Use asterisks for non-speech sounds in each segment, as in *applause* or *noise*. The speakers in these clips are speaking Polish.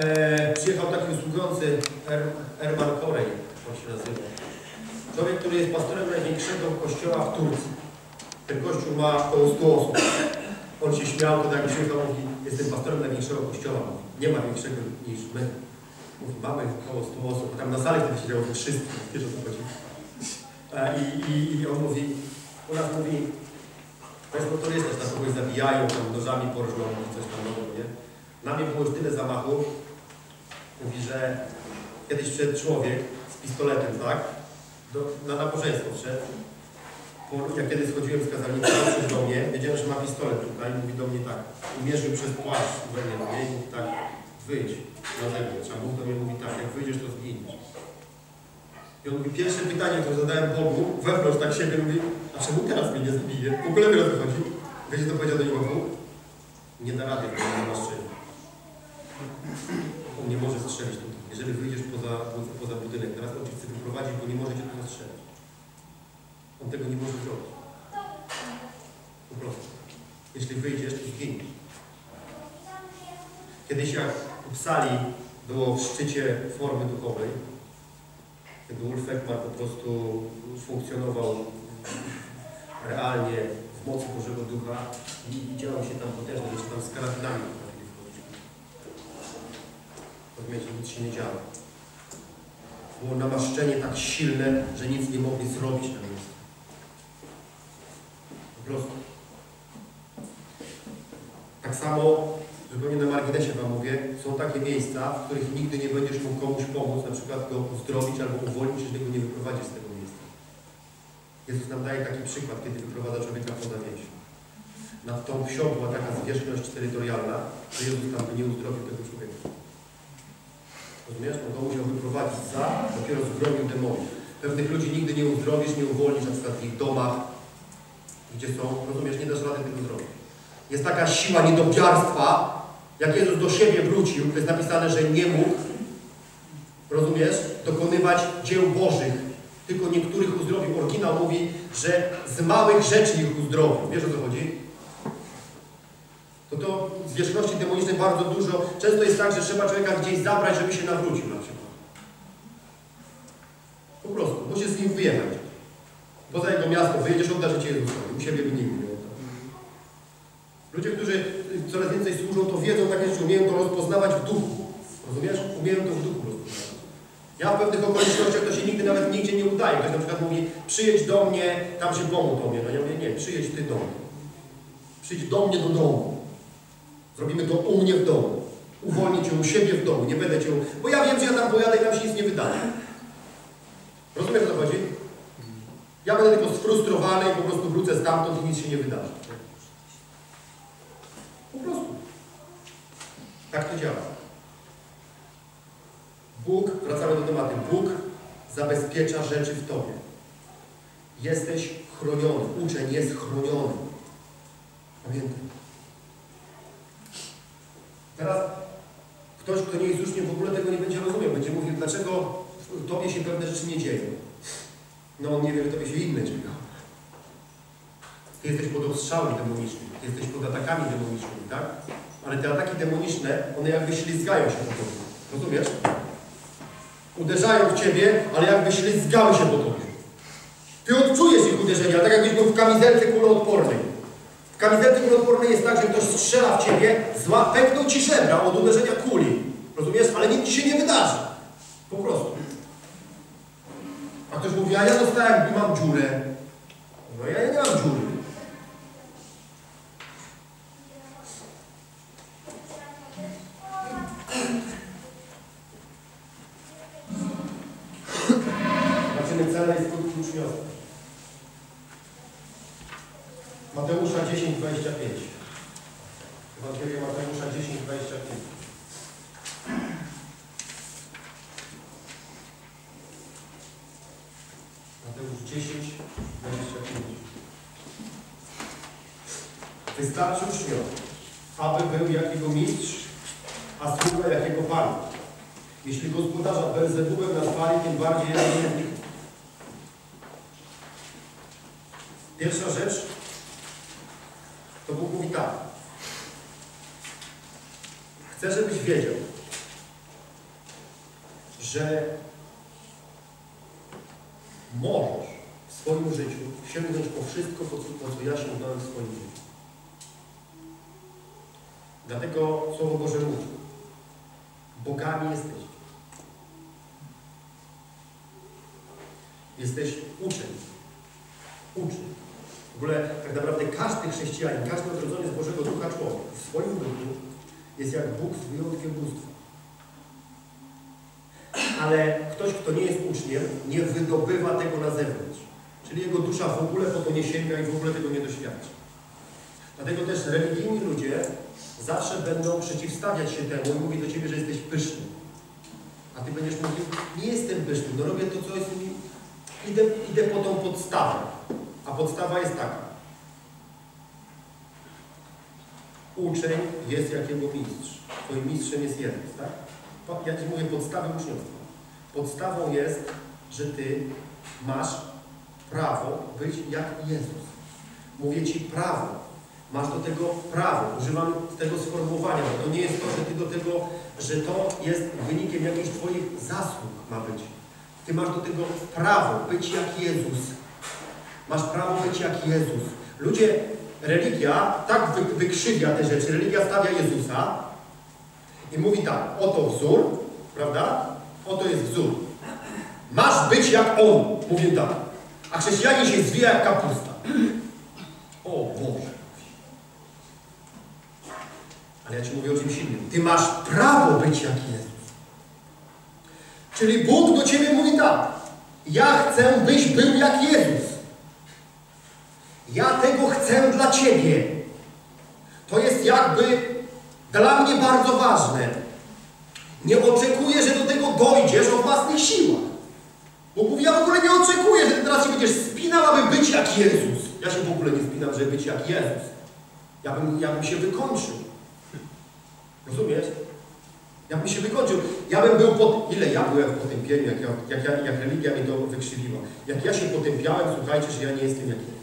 E, przyjechał taki usługujący Er- Erman Korej, on się nazywa. Człowiek, który jest pastorem największego kościoła w Turcji. Ten kościół ma około 100 osób. On się śmiał, to tak przyjechał, mówi, jestem pastorem największego kościoła. Mówi, nie ma większego niż my. Mówi, mamy około 100 osób. Tam na sali wtedy siedziało ze 300, wiesz o co chodzi. E, i, i, I on mówi, u nas mówi, Państwo to jest też, na kogoś zabijają, tam nożami porżną, coś tam nie? Na mnie było już tyle zamachu. Mówi, że kiedyś wszedł człowiek z pistoletem, tak? Do, na nabożeństwo wszedł. Ja kiedy schodziłem z kazalnika, do mnie, wiedziałem, że ma pistolet tutaj, mówi do mnie tak. Umierzył przez płaszcz we mnie, nie? I mówi tak, wyjdź na zewnątrz. A Bóg do mnie mówi tak, jak wyjdziesz, to zginiesz. I on mówi, pierwsze pytanie, które zadałem Bogu, wewnątrz tak siebie, mówi, a czemu teraz mnie nie zabije? W ogóle mnie rozchodzi. Wiecie, co powiedział do niego Bóg? Nie da rady, bo nie ma strzeli. On nie może strzelić tutaj. Jeżeli wyjdziesz poza, poza, budynek, teraz on cię chce wyprowadzić, bo nie może cię tu strzelić. On tego nie może zrobić. Po prostu. Jeśli wyjdziesz, to zginiesz. Kiedyś jak Psali było w szczycie formy duchowej, kiedy Ulf Ekman po prostu funkcjonował realnie w mocy Bożego Ducha i działo się tam potężne rzeczy, tam z karabinami. Rozumiecie, nic się nie działo. Było namaszczenie tak silne, że nic nie mogli zrobić na miejscu. Po prostu. Tak samo, zupełnie na marginesie Wam mówię, są takie miejsca, w których nigdy nie będziesz mógł komuś pomóc, na przykład go uzdrowić albo uwolnić, jeżeli go nie wyprowadzisz z tego miejsca. Jezus nam daje taki przykład, kiedy wyprowadza człowieka poza wieś. Nad tą wsią była taka zwierzchność terytorialna, że Jezus tam by nie uzdrowił tego człowieka. Rozumiesz? On go musiał wyprowadzić za, dopiero zgromił demonów. Pewnych ludzi nigdy nie uzdrowisz, nie uwolnisz, na przykład w ich domach, gdzie są, rozumiesz, nie dasz rady tego zrobić. Jest taka siła niedobiarstwa, jak Jezus do siebie wrócił, to jest napisane, że nie mógł, rozumiesz, dokonywać dzieł Bożych, tylko niektórych uzdrowił. Oryginał mówi, że z małych rzeczy ich uzdrowił. Wiesz o co chodzi? To to zwierzchności demonicznej bardzo dużo. Często jest tak, że trzeba człowieka gdzieś zabrać, żeby się nawrócił na przykład. Po prostu, musisz z nim wyjechać. Poza jego miasto, wyjedziesz, odda życie Jezusowi. U siebie by nigdy nie oddał. Ludzie, którzy coraz więcej służą, to wiedzą takie rzeczy, umieją to rozpoznawać w duchu. Rozumiesz? Umieją to w duchu rozpoznawać. Ja w pewnych okolicznościach to się nigdy nawet nigdzie nie udaje. Ktoś na przykład mówi, przyjedź do mnie, tam się pomógł do mnie. No ja mówię, nie, przyjedź ty do mnie. Przyjdź do mnie do domu. Zrobimy to u mnie w domu. Uwolnię cię u siebie w domu. Nie będę cię... Bo ja wiem, że ja tam pojadę i tam się nic nie wydarzy. Rozumiesz o co chodzi? Ja będę tylko sfrustrowany i po prostu wrócę stamtąd i nic się nie wydarzy. Po prostu. Tak to działa. Bóg, wracamy do tematu, Bóg zabezpiecza rzeczy w Tobie. Jesteś chroniony. Uczeń jest chroniony. Pamiętaj. Teraz ktoś, kto nie jest uczniem, w ogóle tego nie będzie rozumiał. Będzie mówił, dlaczego Tobie się pewne rzeczy nie dzieją. No on nie wie, że Tobie się inne dzieją. Ty jesteś pod ostrzałem demonicznym, Ty jesteś pod atakami demonicznymi, tak? Ale te ataki demoniczne, one jakby ślizgają się po Tobie. Rozumiesz? Uderzają w Ciebie, ale jakby ślizgały się po Tobie. Ty odczujesz ich uderzenia, tak jakbyś był w kamizelce kuloodpornej. W kamizelce jest tak, że ktoś strzela w Ciebie, zła, pękną Ci żebra od uderzenia kuli. Rozumiesz? Ale nic Ci się nie wydarzy. Po prostu. A ktoś mówi, a ja dostałem, mam dziurę. No ja nie mam dziury. Zobaczymy cele i skutki uczniostwa. Mateusza 10, 25. Ewangelia Mateusza 10, 25. Mateusz 10, 25. Wystarczy uczniowi, aby był jakiego mistrz, a sługa jakiego pana. Jeśli gospodarza Belzebubem nazwali, tym bardziej nie Pierwsza rzecz, to Bóg mówi tak. Chcę, żebyś wiedział, że możesz w swoim życiu sięgnąć po wszystko, po co, po co ja w swoim życiu. Dlatego Słowo Boże mówi, bogami jesteście. Jesteś uczeń. Uczeń. W ogóle tak naprawdę każdy chrześcijanin, każdy odrodzony z Bożego Ducha człowiek w swoim duchu jest jak Bóg z wyjątkiem bóstwa. Ale ktoś, kto nie jest uczniem, nie wydobywa tego na zewnątrz. Czyli jego dusza w ogóle po to nie sięga i w ogóle tego nie doświadcza. Dlatego też religijni ludzie zawsze będą przeciwstawiać się temu i mówić do Ciebie, że jesteś pyszny. A Ty będziesz mówił, nie jestem pyszny, no robię to, co jest mi... Idę, idę po tą podstawę. A podstawa jest taka. Uczeń jest jak jego mistrz. Twoim mistrzem jest Jezus, tak? Ja Ci mówię podstawę uczniostwa. Podstawą jest, że Ty masz prawo być jak Jezus. Mówię Ci prawo. Masz do tego prawo. Używam tego sformułowania, to nie jest to, że Ty do tego, że to jest wynikiem jakichś Twoich zasług ma być. Ty masz do tego prawo być jak Jezus. Masz prawo być jak Jezus. Ludzie, religia tak wy, wykrzywia te rzeczy. Religia stawia Jezusa i mówi tak, oto wzór, prawda? Oto jest wzór. Masz być jak On. Mówię tak. A chrześcijanin się zwija jak kapusta. O Boże. Ale ja Ci mówię o czymś innym. Ty masz prawo być jak Jezus. Czyli Bóg do Ciebie mówi tak. Ja chcę, byś był jak Jezus. Ja tego chcę dla Ciebie. To jest jakby dla mnie bardzo ważne. Nie oczekuję, że do tego dojdziesz o własnych siłach. Bóg mówi, ja w ogóle nie oczekuję, że ty teraz się będziesz spinał, aby być jak Jezus. Ja się w ogóle nie spinam, żeby być jak Jezus. Ja bym, ja bym się wykończył. Rozumiesz? Ja bym się wykończył. Ja bym był pod... Ile ja byłem w potępieniu, jak, ja, jak, ja, jak religia mnie to wykrzywiła. Jak ja się potępiałem, słuchajcie, że ja nie jestem jak Jezus.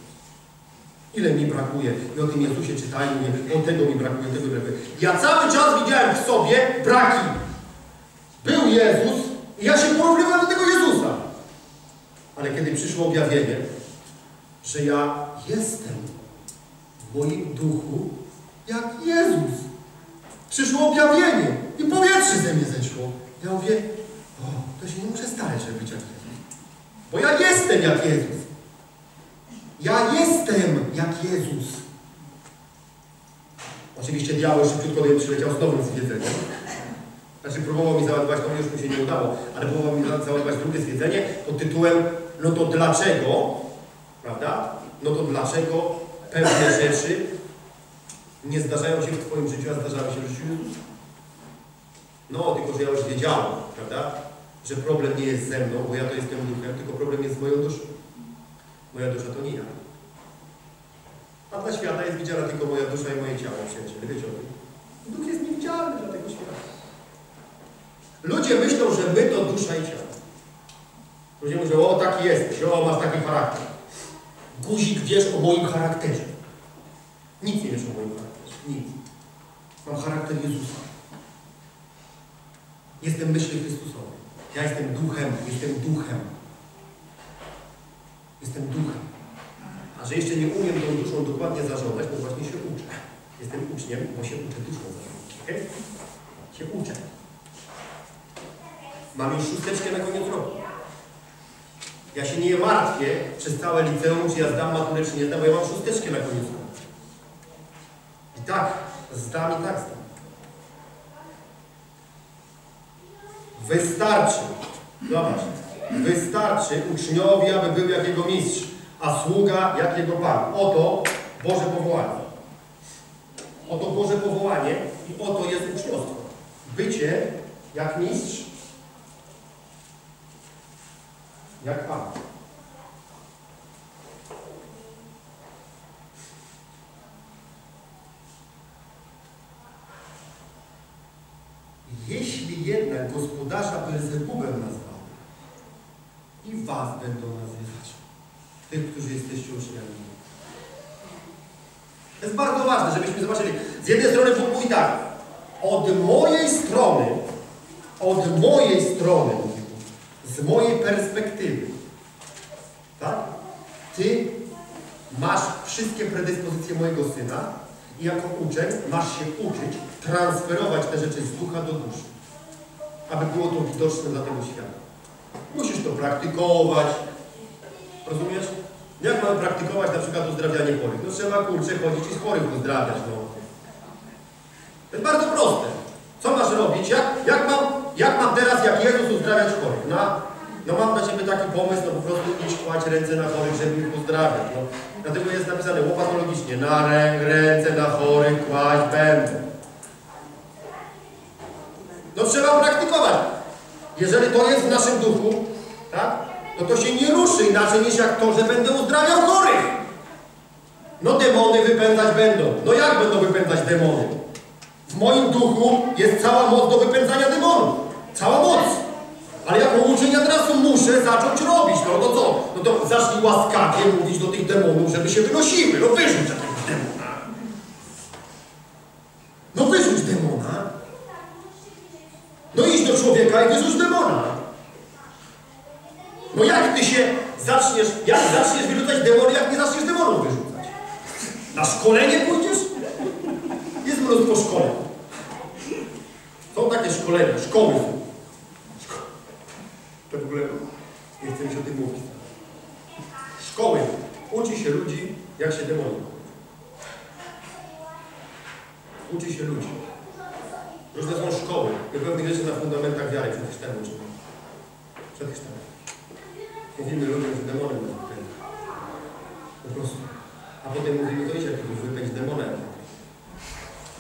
Ile mi brakuje? I o tym Jezusie czytajmy, o tego mi brakuje, tego mi brakuje. Ja cały czas widziałem w sobie braki. Był Jezus i ja się porównywałem do tego Jezusa. Ale kiedy przyszło objawienie, że ja jestem w moim duchu jak Jezus. Przyszło objawienie i powietrze ze mnie zeszło. Ja mówię, o, to się nie muszę starać, żeby być jak Jezus. Bo ja jestem jak Jezus. Ja jestem jak Jezus. Oczywiście diabeł szybciutko do mnie przyleciał z nowym zwiedzeniem. Znaczy próbował mi załadować, to już mu się nie udało, ale próbował mi za- załadować drugie zwiedzenie pod tytułem No to dlaczego, prawda? No to dlaczego pewne rzeczy nie zdarzają się w Twoim życiu, a zdarzały się w życiu? No, tylko że ja już wiedziałem, prawda? Że problem nie jest ze mną, bo ja to jestem duchem, tylko problem jest z moją duszą. Moja dusza to nie ja. A dla świata jest widziana tylko moja dusza i moje ciało, przyjaciele. Wiecie o tym? Duch jest niewidzialny dla tego świata. Ludzie myślą, że my to dusza i ciało. Ludzie mówią, o taki jesteś, o masz taki charakter. Guzik wiesz o moim charakterze. Nic nie wiesz o moim charakterze. Nic. Mam charakter Jezusa. Jestem myśli Chrystusowej. Ja jestem duchem, jestem duchem. Jestem duchem. A że jeszcze nie umiem tą duszą dokładnie zarządzać, to właśnie się uczę. Jestem uczniem, bo się uczę duszą zarządzać. Okay? Się uczę. Mam już szósteczkę na koniec roku. Ja się nie martwię przez całe liceum, czy ja zdam maturę, czy nie zdam, bo ja mam szósteczkę na koniec roku. Tak, zdam i tak zdam. Wystarczy. Zobacz. Wystarczy uczniowi, aby był jak jego mistrz, a sługa jak jego Pan. Oto Boże powołanie. Oto Boże powołanie i oto jest uczniostwo. Bycie jak mistrz, jak Pan. Jeśli jednak Belzebubem nazwał i was będą nazywać, tych, którzy jesteście uczniami. To jest bardzo ważne, żebyśmy zobaczyli. Z jednej strony Bóg mówi tak, od mojej strony, od mojej strony, z mojej perspektywy, tak? Ty masz wszystkie predyspozycje mojego syna i jako uczeń masz się uczyć transferować te rzeczy z ducha do duszy, aby było to widoczne dla tego świata. Musisz to praktykować. Rozumiesz? Jak mamy praktykować na przykład uzdrawianie chorych? No trzeba kurczę chodzić i z chorych uzdrawiać. No. To jest bardzo proste. Co masz robić? Jak, jak, mam, jak mam teraz, jak Jezus uzdrawiać chorych? No, no mam dla Ciebie taki pomysł, no po prostu iść kładź ręce na chorych, żeby ich uzdrawiać. No. Dlatego jest napisane łopatologicznie, na rę, ręce na chorych kłaść będę. No trzeba praktykować. Jeżeli to jest w naszym duchu, tak, no to się nie ruszy inaczej niż jak to, że będę uzdrawiał chorych. No demony wypędzać będą. No jak będą wypędzać demony? W moim duchu jest cała moc do wypędzania demonów. Cała moc. Ale jako uczeń ja teraz muszę zacząć robić. No to co? No to zacznij łaskawie mówić do tych demonów, żeby się wynosiły. No wyrzuć jakiegoś demona. No wyrzuć. No idź do człowieka i wyrzuć demona. No jak ty się zaczniesz, jak zaczniesz wyrzucać demony, jak nie zaczniesz demonów wyrzucać? Na szkolenie pójdziesz? Jest mnóstwo szkoleń. Są takie szkolenia, szkoły są. Szko to w ogóle nie chcę mi się o tym mówić. Szkoły. Uczy się ludzi, jak się demoni. Uczy się ludzi. Różne są szkoły. My pewnych rzeczy na fundamentach wiary przed Chrystuem uczymy. Przed Chrystuem. Mówimy ludziom, że demonem nas wypędzi. Po prostu. A potem mówimy, to idź jakiegoś wypędź demona.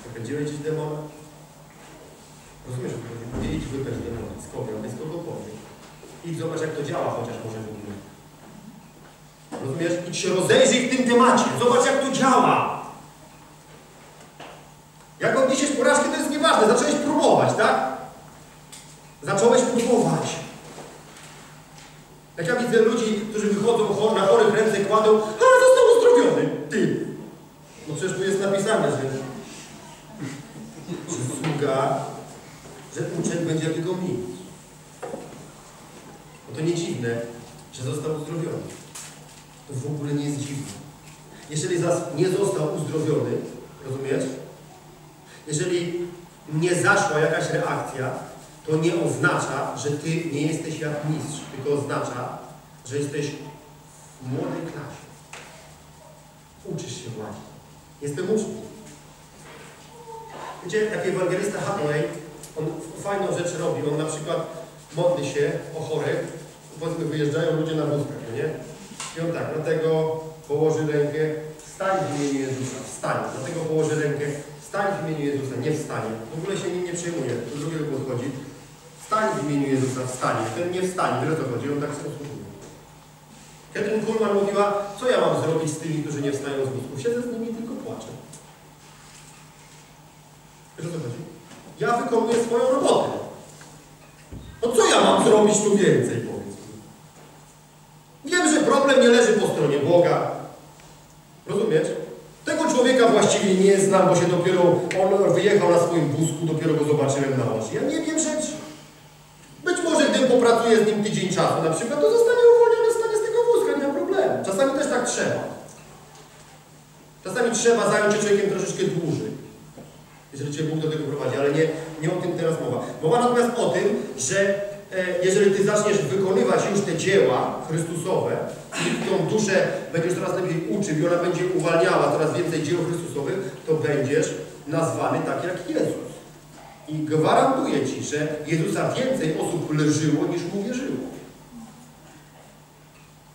Wypędziłeś dziś demona? Rozumiesz, że chodzi? Nie idź wypędź demona. Z kogo? Ale z kogokolwiek. Idź zobacz, jak to działa, chociaż może w ogóle. Rozumiesz? Idź się rozejrzyj w tym temacie. Zobacz, jak to działa. Jak odniesiesz porażkę, to jest nieważne. Zacząłeś próbować, tak? Zacząłeś próbować. Jak ja widzę ludzi, którzy wychodzą na chorych ręce kładą, ale został uzdrowiony. Ty. No przecież tu jest napisane, że, że sługa, że uczeń będzie jak jego mistrz. No to nie dziwne, że został uzdrowiony. To w ogóle nie jest dziwne. Jeżeli zas nie został uzdrowiony, rozumiesz? Jeżeli nie zaszła jakaś reakcja, to nie oznacza, że Ty nie jesteś jak mistrz, tylko oznacza, że jesteś w młodej klasie. Uczysz się właśnie. Jestem uczniem. Wiecie, taki ewangelista Hathaway, on fajną rzecz robi. On na przykład modli się o chorych, powiedzmy wyjeżdżają ludzie na wózkach, no nie? I on tak, dlatego położy rękę, wstań w imieniu Jezusa, wstań. Dlatego położy rękę, wstań w imieniu Jezusa, nie wstanie. W ogóle się nim nie przejmuje, do drugiego podchodzi. Wstań w imieniu Jezusa, wstań. Ten nie wstanie, wiesz o co chodzi, on tak się usługuje. Catherine Kuhlman mówiła, co ja mam zrobić z tymi, którzy nie wstają z wózków? Siedzę z nimi i tylko płaczę. Wiesz o co chodzi? Ja wykonuję swoją robotę. No co ja mam zrobić tu więcej, powiedz mi? Wiem, że problem nie leży po stronie Boga. Rozumiesz? Tego człowieka właściwie nie znam, bo się dopiero, on wyjechał na swoim wózku, dopiero go zobaczyłem na oczy. Ja nie wiem rzeczy. Gdybym popracuję z nim tydzień czasu na przykład, to zostanie uwolniony, stanie z tego wózka, nie ma problemu. Czasami też tak trzeba. Czasami trzeba zająć się człowiekiem troszeczkę dłużej. Jeżeli Cię Bóg do tego prowadzi, ale nie, nie o tym teraz mowa. Mowa natomiast o tym, że e, jeżeli Ty zaczniesz wykonywać już te dzieła Chrystusowe i tą duszę będziesz coraz lepiej uczył i ona będzie uwalniała coraz więcej dzieł Chrystusowych, to będziesz nazwany tak jak Jezus. I gwarantuję Ci, że Jezusa więcej osób leżyło niż Mu wierzyło.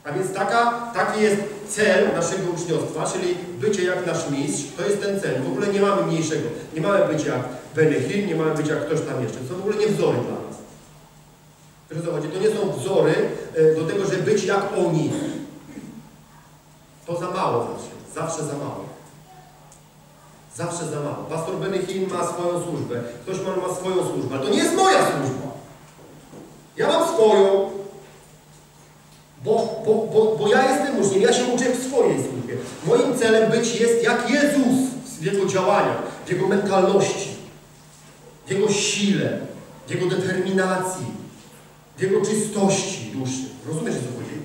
A więc taka, taki jest cel naszego uczniostwa, czyli bycie jak nasz mistrz, to jest ten cel. W ogóle nie mamy mniejszego. Nie mamy być jak Benechil, nie mamy być jak ktoś tam jeszcze. To są w ogóle nie wzory dla nas. Wiesz co chodzi? To nie są wzory e, do tego, żeby być jak oni. To za mało zawsze. Zawsze za mało. Zawsze za mało. Pastor Benechil ma swoją służbę. Ktoś ma, ma swoją służbę. Ale to nie jest moja służba. Ja mam swoją, bo, bo, bo, bo ja jestem uczniem, ja się uczę w swojej służbie. Moim celem być jest jak Jezus w Jego działaniach, w Jego mentalności, w Jego sile, w Jego determinacji. w Jego czystości duszy. Rozumiesz, co chodzi?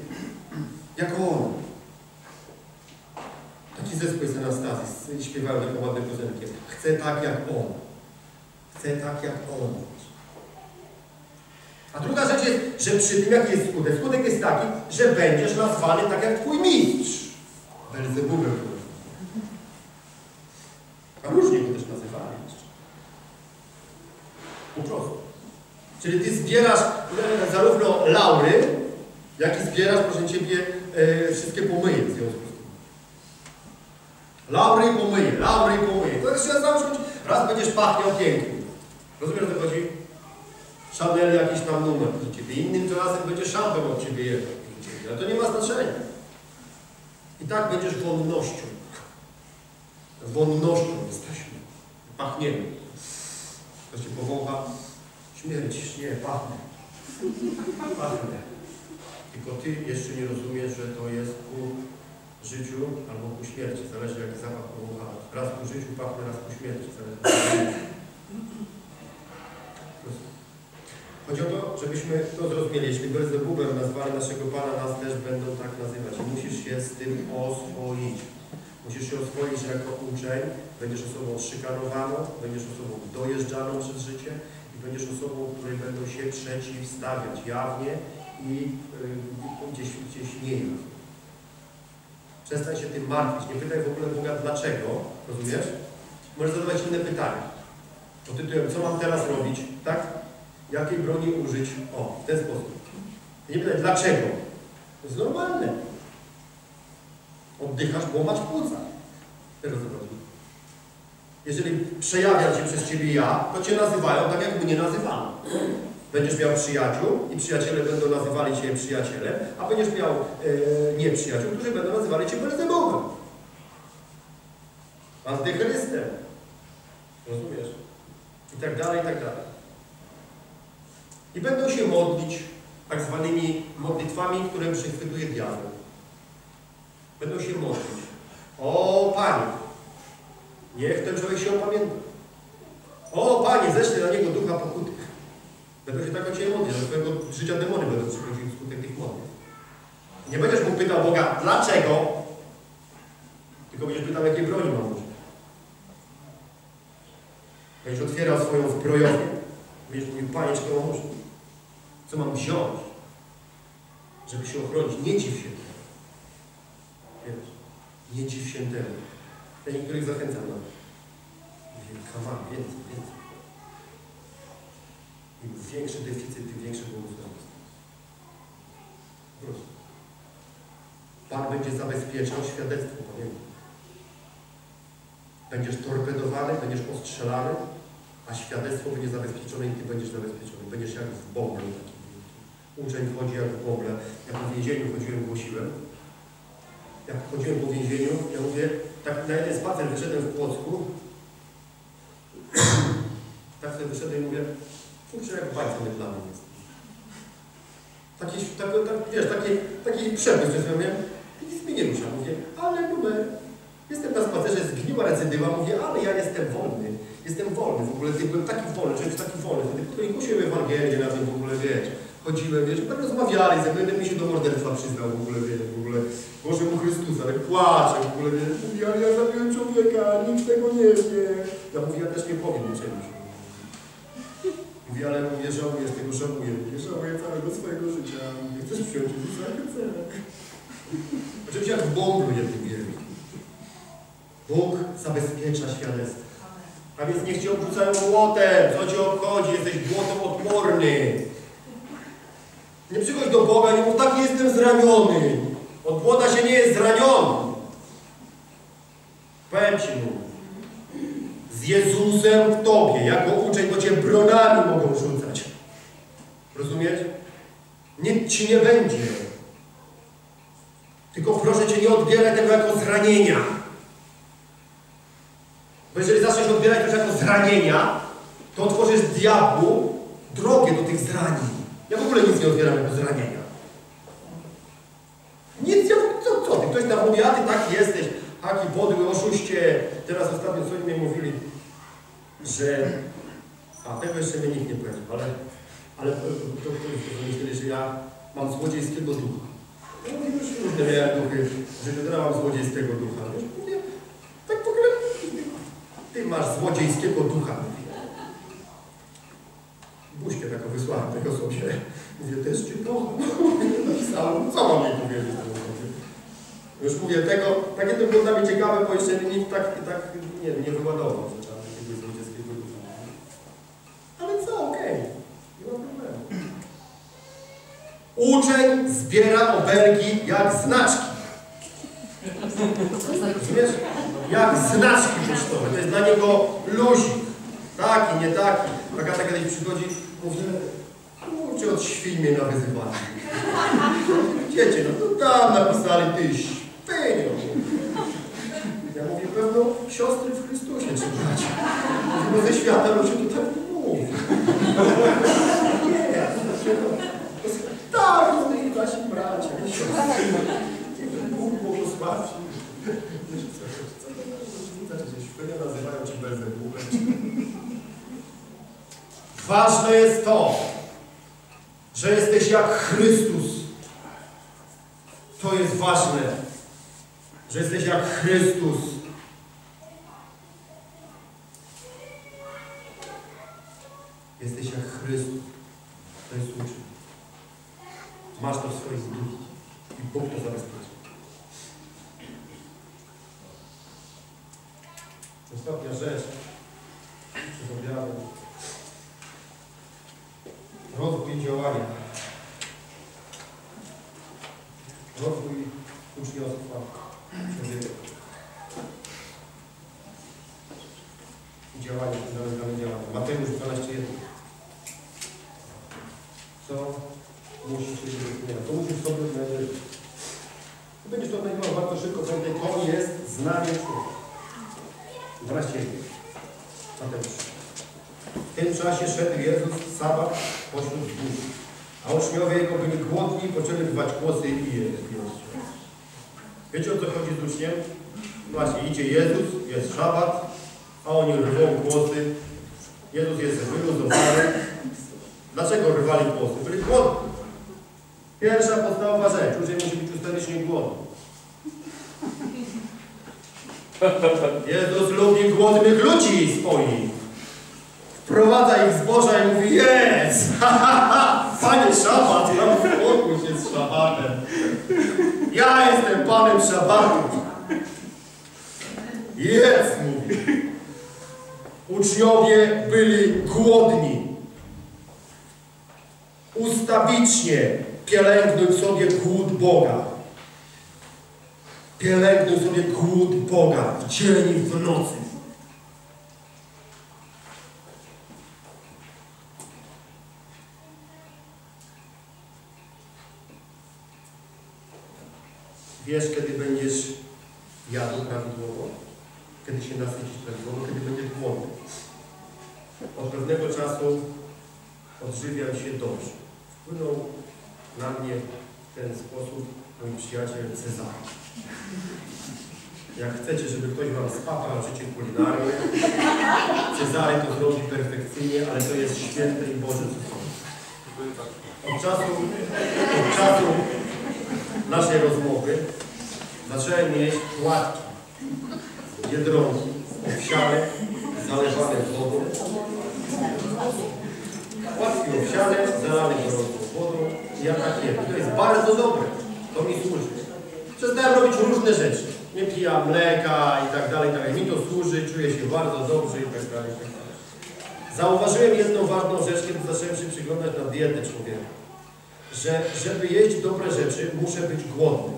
Jak On. Taki zespół jest Anastazji. Śpiewają taką ładną piosenkę. Chcę tak jak On. Chcę tak jak On. A druga rzecz jest, że przy tym jaki jest skutek? Skutek jest taki, że będziesz nazwany tak jak Twój mistrz. Belzebubem. A różnie go też nazywali jeszcze. Po prostu. Czyli Ty zbierasz e, zarówno laury, jak i zbierasz, proszę Ciebie, e, wszystkie pomyje w związku z. Laury i pomyje, laury i pomyje. To jest trzeba zacząć. Raz będziesz pachniał pięknie. Rozumiesz, o co chodzi? Chanel jakiś tam numer do Ciebie. Innym razem będzie szampon od Ciebie jechał. Ale to nie ma znaczenia. I tak będziesz wonnością. Wonnością jesteśmy. Pachniemy. Ktoś Cię powącha. Śmierć, nie, pachnę. Pachnę. Tylko Ty jeszcze nie rozumiesz, że to jest ku życiu albo ku śmierci. Zależy jaki zapach powącha. Raz ku życiu pachnę, raz ku śmierci. Zależy. Chodzi o to, żebyśmy to zrozumieli. Jeśli Belzebubem nazwali naszego Pana, nas też będą tak nazywać. Musisz się z tym oswoić. Musisz się oswoić, jako uczeń będziesz osobą szykanowaną, będziesz osobą dojeżdżaną przez życie i będziesz osobą, której będą się przeciwstawiać jawnie i yy, gdzieś, gdzieś nie jawnie. Przestań się tym martwić. Nie pytaj w ogóle Boga dlaczego, rozumiesz? Możesz zadawać inne pytania. Pod tytułem, co mam teraz robić, tak? Jakiej broni użyć? O, w ten sposób. Nie pytaj, dlaczego? To jest normalne. Oddychasz, bo masz płuca. Co chodzi. Jeżeli przejawia się przez Ciebie ja, to Cię nazywają tak, jak mnie nazywano. Będziesz miał przyjaciół i przyjaciele będą nazywali Cię przyjacielem, a będziesz miał e, nieprzyjaciół, którzy będą nazywali Cię Belzebubem. Antychrystem. Rozumiesz? I tak dalej, i tak dalej. I będą się modlić tak zwanymi modlitwami, które przychwytuje diabeł. Będą się modlić. O Panie, niech ten człowiek się opamięta. O Panie, ześlij na niego ducha pokuty. Będą się tak o że Twojego życia demony będą przychodziły wskutek tych modlitw. Nie będziesz mu pytał Boga, dlaczego, tylko będziesz pytał, jakie broni mam użyć. Będziesz otwierał swoją zbrojownię. Będziesz mówił, Panie, czego mam użyć? Co mam wziąć, żeby się ochronić? Nie dziw się temu. Wiesz, nie dziw się temu. Ja niektórych zachęcam na Mówię, kaman, więcej, więcej. Im większy deficyt, tym większe błogosławieństwo. Po prostu. Pan będzie zabezpieczał świadectwo, pamiętaj. Będziesz torpedowany, będziesz ostrzelany, a świadectwo będzie zabezpieczone i Ty będziesz zabezpieczony. Będziesz jak w bąble takim. Uczeń wchodzi jak w bąble. Ja po więzieniu chodziłem, głosiłem. Jak chodziłem po więzieniu, ja mówię, tak na jeden spacer wyszedłem w Płocku. *clears throat* tak sobie wyszedłem i mówię, kurczę, jak bajce mydlany jest. Taki, tak, tak, wiesz, taki, taki przepis, że sobie mówię, nic mi nie rusza. Mówię, ale numer, jestem na spacerze, zgniła recydywa, mówię, ale ja jestem wolny. Jestem wolny w ogóle, byłem taki wolny, że taki wolny, wtedy który głosiłem Ewangelię na tym w ogóle, wiesz, chodziłem, wiesz, tak rozmawiali, za jeden mi się do morderstwa przyznał w ogóle, wiesz, w ogóle, Boże mu Chrystusa, ale płacze w ogóle, wiesz, mówi, ale ja zabiłem człowieka, nikt tego nie wie. Ja mówię, ja też nie powiem niczego. Mówi, ale mówię, żałuję z tego, żałuję, mówię, żałuję całego swojego życia, mówię, chcesz przyjąć ja chcę. Oczywiście jak w bąblu jednym wielkim. Bóg zabezpiecza świadectwo. A więc niech Cię obrzucają młotem. Co Cię obchodzi? Jesteś błotem odporny. Nie przychodź do Boga i mów, tak jestem zraniony. Od błota się nie jest zraniony. Powiem Ci. Jezusem w Tobie, jako uczeń, bo Cię bronami mogą rzucać. Rozumiesz? Nic Ci nie będzie. Tylko proszę Cię, nie odbieraj tego jako zranienia. Bo jeżeli zaczniesz odbierać to jako zranienia, to otworzysz diabłu drogę do tych zranień. Ja w ogóle nic nie odbieram jako zranienia. Nic, ja, co, co ty? Ktoś tam mówi, a ty tak jesteś, haki podły, oszuście. Teraz ostatnio coś mi mówili, że, a tego jeszcze mi nikt nie powiedział, ale, ale to, to, to, to myśleli, że ja mam złodziejskiego ducha. Ja mówię, już różne miałem duchy, że teraz mam złodziejskiego ducha. Wiesz, mówię, tak w ogóle, ty masz złodziejskiego ducha. Mówię. Buźkę taką wysłałem tego sobie. Mówię, też cię kocham. Napisałem, co mam jej powiedzieć? Już mówię, tego, takie to było dla mnie ciekawe, bo jeszcze nikt tak, tak nie, nie wyładował, że tam jakiegoś złodziejskiego ducha. Ale co, okej, nie ma problemu. Uczeń zbiera obergi jak znaczki. Rozumiesz? Jak znaczki pocztowe. To jest dla niego luzik. Taki, nie taki. Agata kiedyś przychodzi, mówi, kurczę, od świn mnie nawyzywali. Wiecie, no to tam napisali, ty świnio. Ja mówię, pewno siostry w Chrystusie czy bo ze świata ludzie to tak nie mówi. Nie, tak, no i nasi bracia i siostry. Niech Bóg błogosławi. Wiesz co, co to za różnica, czy się świnie nazywają, czy Belzebubem, Ważne jest to, że jesteś jak Chrystus. To jest ważne, że jesteś jak Chrystus. Jesteś jak Chrystus. To jest uczeń. Masz to w swoich dni i Bóg to zabezpieczy. Ostatnia rzecz przed objawem. Rozwój działania. Rozwój uczniostwa człowieka. Działanie, które działanie. Mateusz 12.1. Co musisz się wypełniać? To musisz sobie odnaleźć. To będziesz to odnajdował bardzo szybko, pamiętaj, to jest znanie człowieka. 12.1. Mateusz. W tym czasie szedł Jezus sabat pośród dwóch, a uczniowie Jego byli głodni i poczęli rwać kłosy i jeść. Wiecie o co chodzi z uczniem? Właśnie, idzie Jezus, jest szabat, a oni rwą kłosy. Jezus jest wyluzowany. Dlaczego rwali kłosy? Byli głodni. Pierwsza podstawowa rzecz, uczeń musi być ustawicznie głodny. Jezus lubi głodnych ludzi swoich. Wprowadza ich zboża i mówi, jest! *laughs* Panie szabat, ja spokój się z szabatem. Ja jestem Panem szabatu. Jest, mówi. Uczniowie byli głodni. Ustawicznie pielęgnuj sobie głód Boga. Pielęgnuj sobie głód Boga w dzień i w nocy. Wiesz, kiedy będziesz jadł prawidłowo, kiedy się nasycisz prawidłowo, kiedy będziesz głodny. Od pewnego czasu odżywiam się dobrze. Wpłynął na mnie w ten sposób mój przyjaciel Cezary. Jak chcecie, żeby ktoś Wam spapał życie kulinarne, Cezary to zrobi perfekcyjnie, ale to jest święte i Boże cudowne. Od czasu, od czasu naszej rozmowy zacząłem jeść płatki, biedronki, owsiane, zalewane wodą. Płatki owsiane, zalane wodą. Ja tak jem. To jest bardzo dobre. To mi służy. Przestałem robić różne rzeczy. Nie pijam mleka i tak dalej, tak dalej. Mi to służy, czuję się bardzo dobrze i tak dalej. tak dalej. Zauważyłem jedną ważną rzecz, kiedy zacząłem się przyglądać na dietę człowieka. Że żeby jeść dobre rzeczy, muszę być głodny.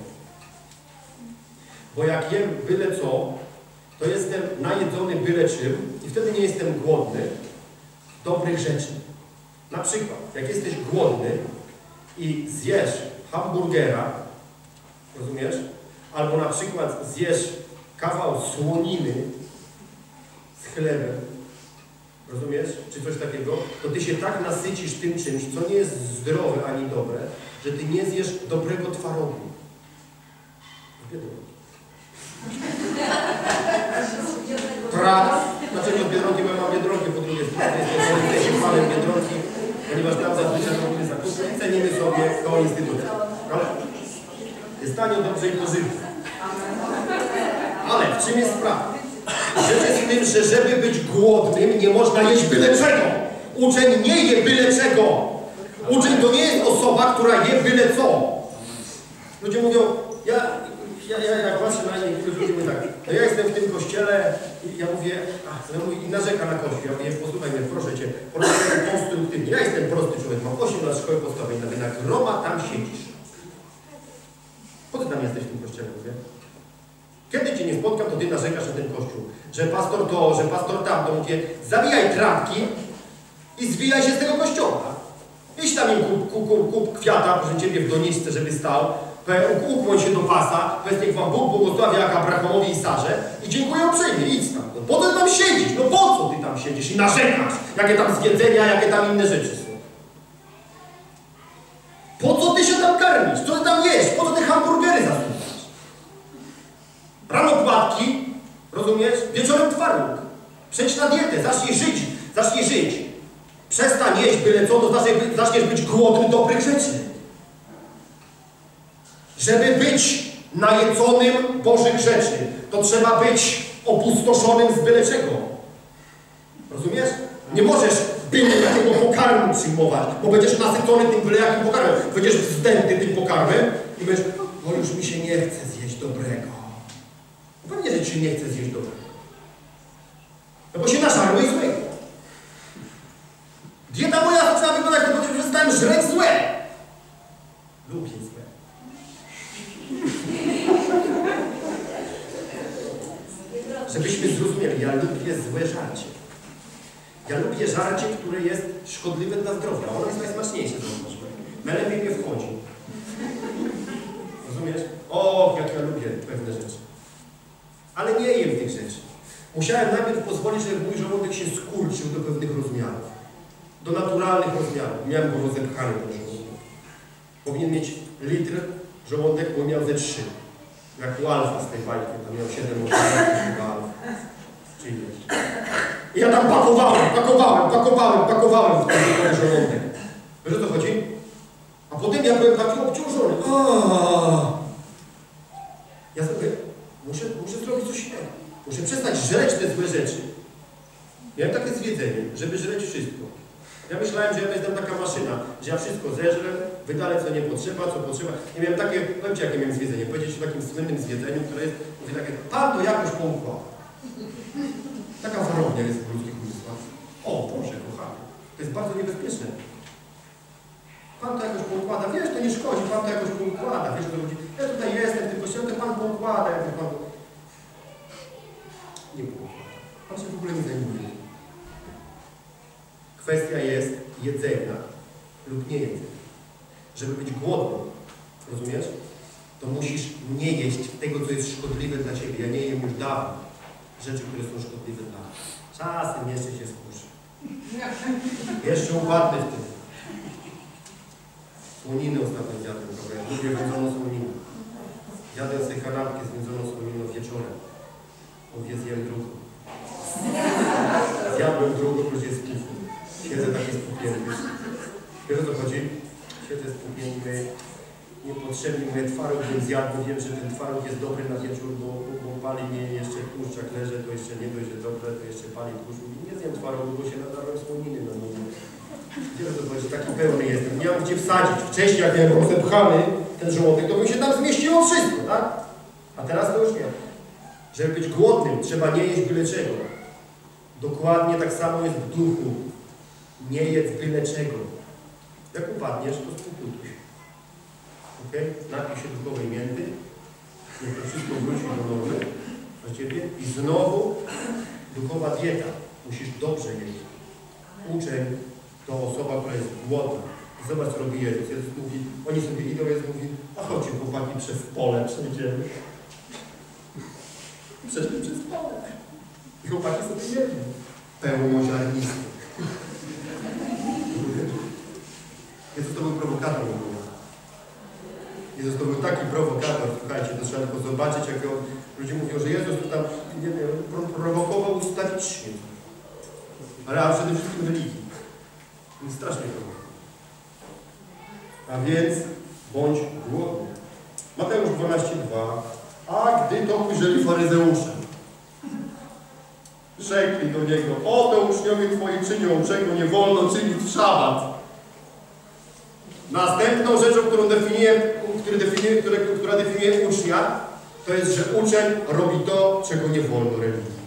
Bo jak jem byle co, to jestem najedzony byle czym i wtedy nie jestem głodny dobrych rzeczy. Na przykład, jak jesteś głodny i zjesz hamburgera, rozumiesz? Albo na przykład zjesz kawał słoniny z chlebem, rozumiesz? Czy coś takiego, to ty się tak nasycisz tym czymś, co nie jest zdrowe ani dobre, że ty nie zjesz dobrego twarogu. Biedronki. Pra... Dlaczego z Biedronki? Bo ja mam Biedronki po drugiej stronie. Fanem Biedronki. ponieważ tam zazwyczaj robimy zakupy i cenimy sobie tą instytucję. Ale jest tanio, dobrze i pożywnie. Ale w czym jest sprawa? Rzecz jest w tym, że żeby być głodnym, nie można jeść byle czego. Uczeń nie je byle czego. Uczeń to nie jest osoba, która je byle co. Ludzie mówią, ja, ja, ja jak patrzę na niektórych ludzi, mówię tak, no ja jestem w tym kościele i ja mówię, mówi, i narzeka na kościół. Ja mówię, posłuchaj mnie, proszę Cię, porozmawiaj konstruktywnie. Ja jestem prosty człowiek, mam 8 lat szkoły podstawowej, na na groma tam siedzisz. Po co tam jesteś w tym kościele, mówię? Kiedy Cię nie spotkam, to Ty narzekasz na ten kościół. Że pastor to, że pastor tamto. Mówię, zabijaj trampki i zwijaj się z tego kościoła. Idź tam im kup, kup, kup, kup kwiata, proszę Ciebie, w doniczce, żeby stał. Ukłoń się do pasa, powiedz niech Wam Bóg błogosławi jak Abrahamowi i Sarze i dziękuję uprzejmie, idź tam. No po co tam siedzisz? No po co Ty tam siedzisz i narzekasz? Jakie tam zwiedzenia, jakie tam inne rzeczy są. Po co Ty się tam karmisz? Co Ty tam jesz? Po co Ty hamburgery zasuwasz? Rano płatki, rozumiesz? Wieczorem twaróg. Przejdź na dietę, zacznij żyć, zacznij żyć. Przestań jeść byle co, to zaczniesz, zaczniesz być głodny dobrych rzeczy. Żeby być najedzonym Bożych rzeczy, to trzeba być opustoszonym z byle czego. Rozumiesz? Nie możesz byle jakiego pokarmu przyjmować, bo będziesz nasycony tym byle jakim pokarmem. Będziesz wzdęty tym pokarmem i będziesz, bo już mi się nie chce zjeść dobrego. No Pewnie, że ci nie chce zjeść dobrego. No bo się nażarłeś złego. Dieta moja zaczyna wyglądać, no bo przestałem żreć złe. Lubię złe. Żebyśmy zrozumieli, ja lubię złe żarcie. Ja lubię żarcie, które jest szkodliwe dla zdrowia. Ono jest najsmaczniejsze, zauważmy. Najlepiej mnie wchodzi. Rozumiesz? O, jak ja lubię pewne rzeczy. Ale nie jem tych rzeczy. Musiałem najpierw pozwolić, żeby mój żołądek się skurczył do pewnych rozmiarów. Do naturalnych rozmiarów. Miałem go rozepchany ten żołądek. Powinien mieć litr żołądek, bo miał ze trzy. Jak u Alfa z tej bajki. Tam miał 7 8 Alfa. Czyli wiesz. I ja tam pakowałem, pakowałem, pakowałem, pakowałem w ten, ten żołądek. Wiesz o co chodzi? A potem ja byłem taki obciążony. Aaaa. Ja sobie muszę, muszę zrobić coś innego. Muszę przestać żreć te złe rzeczy. Miałem takie zwiedzenie, żeby żreć wszystko. Ja myślałem, że ja jestem taka maszyna, że ja wszystko zeżrę, wydalę co nie potrzeba, co potrzeba. I miałem takie, powiem Ci jakie miałem zwiedzenie, powiedzieć o takim słynnym zwiedzeniu, które jest, mówię takie, Pan to jakoś poukłada. Taka warownia jest w ludzkich umysłach. O Boże, kochany, to jest bardzo niebezpieczne. Pan to jakoś poukłada, wiesz, to nie szkodzi, Pan to jakoś poukłada, wiesz, to ludzi, ja tutaj jestem tym kościele, to Pan poukłada, jakoś Pan... Nie Pan się w ogóle nie zajmuje. Kwestia jest jedzenia lub nie jedzenia. Żeby być głodny, rozumiesz? To musisz nie jeść tego, co jest szkodliwe dla Ciebie. Ja nie jem już dawno rzeczy, które są szkodliwe dla mnie. Czasem jeszcze się skuszę. Jeszcze upadnę w tym. Słoniny ostatnio zjadłem trochę. Ja lubię wędzoną słoninę. Jadłem sobie kanapkę z wędzoną słoniną wieczorem. Mówię, zjem drugą. Zjadłem drugą, już jest pufny. Siedzę taki spuchnięty. Wiesz o co chodzi? Siedzę spuchnięty. Niepotrzebnie mówię twaróg bym zjadł, wiem, że ten twaróg jest dobry na wieczór, bo, bo pali mnie jeszcze tłuszcz, jak leżę, to jeszcze nie dość, że dobrze, to jeszcze pali tłuszcz. I nie zjem twarogu, bo się nadarłem słoniny na nowo. Wiesz o co chodzi? Taki pełny jestem. Nie mam gdzie wsadzić. Wcześniej jak miałem rozepchany ten żołądek, to bym się tam zmieściło wszystko, tak? A teraz to już nie. Żeby być głodnym, trzeba nie jeść byle czego. Dokładnie tak samo jest w duchu. Nie jedz byle czego. Jak upadniesz, to spokój się. Ok? Napij się duchowej mięty. Niech to wszystko wróci do normy dla Ciebie. I znowu duchowa dieta. Musisz dobrze jeść. Uczeń to osoba, która jest głodna. Zobacz, co robi Jezus. Jezus mówi, oni sobie idą, Jezus mówi, a chodźcie chłopaki przez pole przejdziemy. Przeszli przez pole. I chłopaki sobie jedli. Pełnoziarnisty. *laughs* Jezus to był prowokator w ogóle. Jezus to był taki prowokator, słuchajcie, to trzeba tylko zobaczyć, jak ludzie mówią, że Jezus to tam, nie wiem, pro- prowokował ustawicznie. Ale a przede wszystkim religii. On strasznie prowokował. a więc bądź głodny. Mateusz 12:2. A gdy to ujrzeli faryzeusze, rzekli do niego, oto uczniowie twoi czynią, czego nie wolno czynić w szabat. Następną rzeczą, którą definiuje, który definiuje, która definiuje ucznia, to jest, że uczeń robi to, czego nie wolno religii.